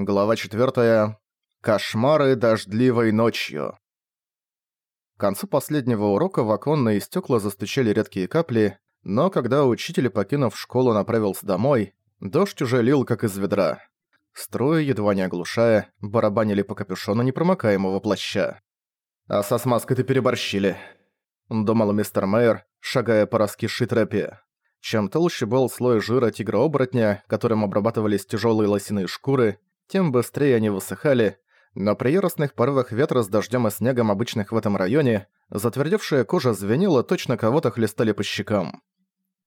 Глава 4. Кошмары дождливой ночью. К концу последнего урока в оконные стекла застучали редкие капли, но когда учитель, покинув школу, направился домой, дождь уже лил как из ведра. Струи, едва не оглушая, барабанили по капюшону непромокаемого плаща. «А со смазкой-то переборщили», — думал мистер Мэйр, шагая по раскисшей тропе. Чем толще был слой жира тигра-оборотня, которым обрабатывались тяжелые лосиные шкуры, тем быстрее они высыхали, но при яростных порывах ветра с дождем и снегом обычных в этом районе, затвердевшая кожа звенела, точно кого-то хлестали по щекам.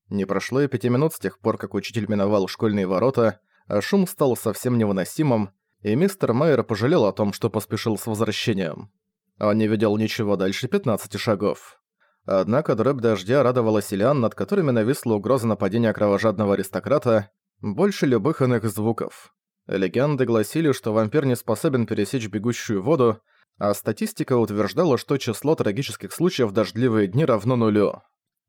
Не прошло и пяти минут с тех пор, как учитель миновал школьные ворота, а шум стал совсем невыносимым, и мистер Майер пожалел о том, что поспешил с возвращением. Он не видел ничего дальше 15 шагов. Однако дробь дождя радовала селян, над которыми нависла угроза нападения кровожадного аристократа, больше любых иных звуков. Легенды гласили, что вампир не способен пересечь бегущую воду, а статистика утверждала, что число трагических случаев в дождливые дни равно нулю.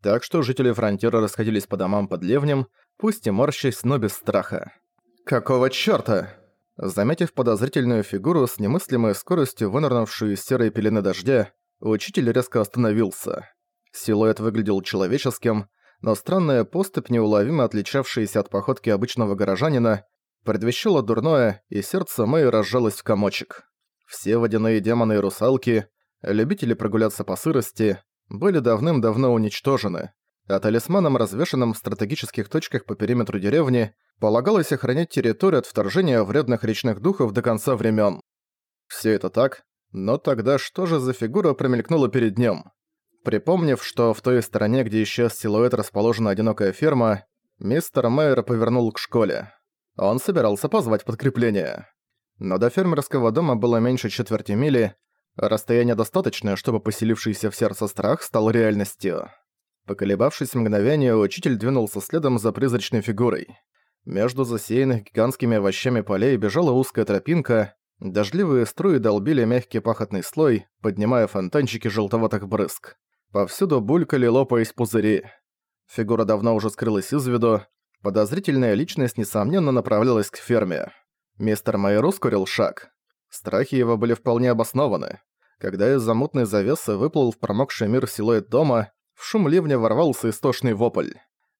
Так что жители фронтира расходились по домам под ливнем, пусть и морщась, но без страха. «Какого чёрта?» Заметив подозрительную фигуру с немыслимой скоростью вынырнувшую из серой пелены дождя, учитель резко остановился. Силуэт выглядел человеческим, но странная поступь, неуловимо отличавшаяся от походки обычного горожанина, предвещало дурное, и сердце Мэй разжалось в комочек. Все водяные демоны и русалки, любители прогуляться по сырости, были давным-давно уничтожены, а талисманам, развешанным в стратегических точках по периметру деревни, полагалось охранять территорию от вторжения вредных речных духов до конца времен. Все это так, но тогда что же за фигура промелькнула перед ним? Припомнив, что в той стороне, где исчез силуэт, расположена одинокая ферма, мистер Мэйер повернул к школе. Он собирался позвать подкрепление. Но до фермерского дома было меньше четверти мили, расстояние достаточное, чтобы поселившийся в сердце страх стал реальностью. Поколебавшись мгновение, учитель двинулся следом за призрачной фигурой. Между засеянных гигантскими овощами полей бежала узкая тропинка, дождливые струи долбили мягкий пахотный слой, поднимая фонтанчики желтоватых брызг. Повсюду булькали, лопаясь пузыри. Фигура давно уже скрылась из виду, Подозрительная личность, несомненно, направлялась к ферме. Мистер Майер ускорил шаг. Страхи его были вполне обоснованы. Когда из замутной завесы выплыл в промокший мир силуэт дома, в шум ливня ворвался истошный вопль.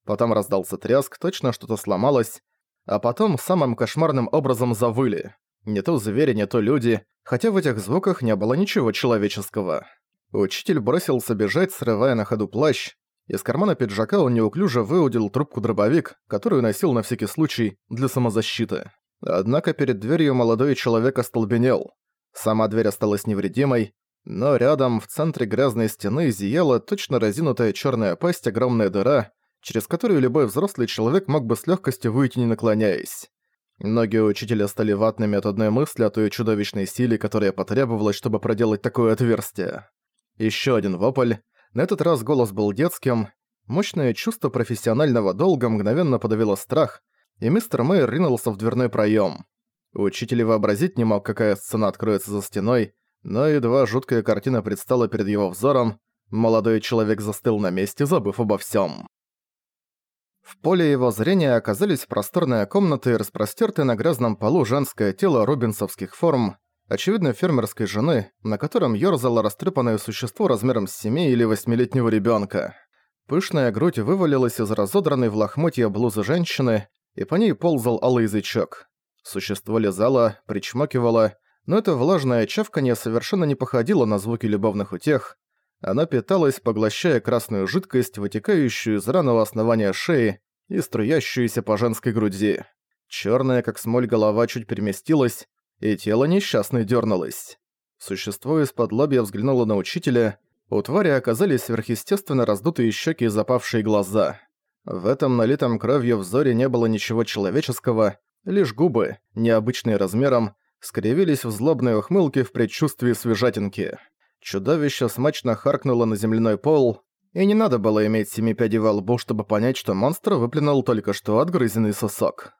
Потом раздался тряск, точно что-то сломалось, а потом самым кошмарным образом завыли. Не то звери, не то люди, хотя в этих звуках не было ничего человеческого. Учитель бросился бежать, срывая на ходу плащ, из кармана пиджака он неуклюже выудил трубку-дробовик, которую носил на всякий случай для самозащиты. Однако перед дверью молодой человек остолбенел. Сама дверь осталась невредимой, но рядом, в центре грязной стены, зияла точно разинутая черная пасть огромная дыра, через которую любой взрослый человек мог бы с легкостью выйти не наклоняясь. Ноги учителя стали ватными от одной мысли о той чудовищной силе, которая потребовалась, чтобы проделать такое отверстие. Еще один вопль, на этот раз голос был детским. Мощное чувство профессионального долга мгновенно подавило страх, и мистер Мэйр ринулся в дверной проем. Учитель вообразить не мог, какая сцена откроется за стеной, но едва жуткая картина предстала перед его взором, молодой человек застыл на месте, забыв обо всем. В поле его зрения оказались просторные комнаты и распростёртое на грязном полу женское тело рубинсовских форм, очевидно, фермерской жены, на котором ёрзало растрепанное существо размером с 7 или 8-летнего ребёнка. Пышная грудь вывалилась из разодранной в лохмотья блузы женщины, и по ней ползал алый язычок. Существо лизало, причмокивало, но это влажное чавканье совершенно не походило на звуки любовных утех. Оно питалось, поглощая красную жидкость, вытекающую из раного основания шеи и струящуюся по женской груди. Чёрная, как смоль, голова чуть переместилась, и тело несчастной дернулось. Существо из-под лобья взглянуло на учителя, у твари оказались сверхъестественно раздутые щеки и запавшие глаза. В этом налитом кровью взоре не было ничего человеческого, лишь губы, необычные размером, скривились в злобной ухмылке в предчувствии свежатинки. Чудовище смачно харкнуло на земляной пол, и не надо было иметь семи пядей во лбу, чтобы понять, что монстр выплюнул только что отгрызенный сосок.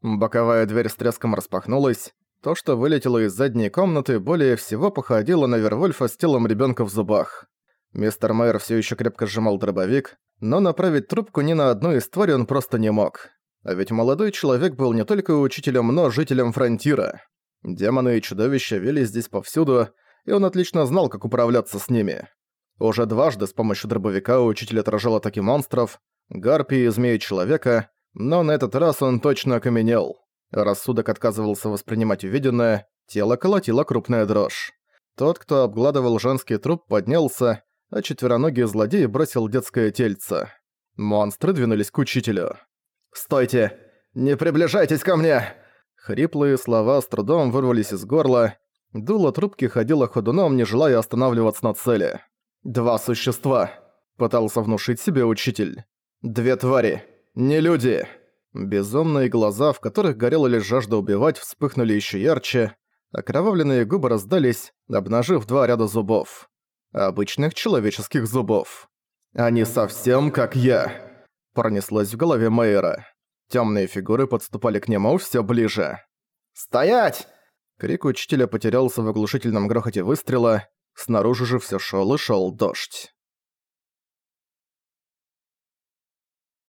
Боковая дверь с треском распахнулась, то, что вылетело из задней комнаты, более всего походило на Вервольфа с телом ребенка в зубах. Мистер Майер все еще крепко сжимал дробовик, но направить трубку ни на одну из тварей он просто не мог. А ведь молодой человек был не только учителем, но жителем фронтира. Демоны и чудовища вели здесь повсюду, и он отлично знал, как управляться с ними. Уже дважды с помощью дробовика учитель отражал атаки монстров, гарпии и змеи-человека, но на этот раз он точно окаменел. Рассудок отказывался воспринимать увиденное, тело колотило крупная дрожь. Тот, кто обгладывал женский труп, поднялся, а четвероногий злодей бросил детское тельце. Монстры двинулись к учителю. «Стойте! Не приближайтесь ко мне!» Хриплые слова с трудом вырвались из горла. Дуло трубки ходило ходуном, не желая останавливаться на цели. «Два существа», — пытался внушить себе учитель. «Две твари. Не люди». Безумные глаза, в которых горела лишь жажда убивать, вспыхнули еще ярче. Окровавленные губы раздались, обнажив два ряда зубов. Обычных человеческих зубов. «Они совсем как я», — пронеслось в голове Мэйра. Темные фигуры подступали к нему все ближе. «Стоять!» Крик учителя потерялся в оглушительном грохоте выстрела. Снаружи же все шел и шел дождь.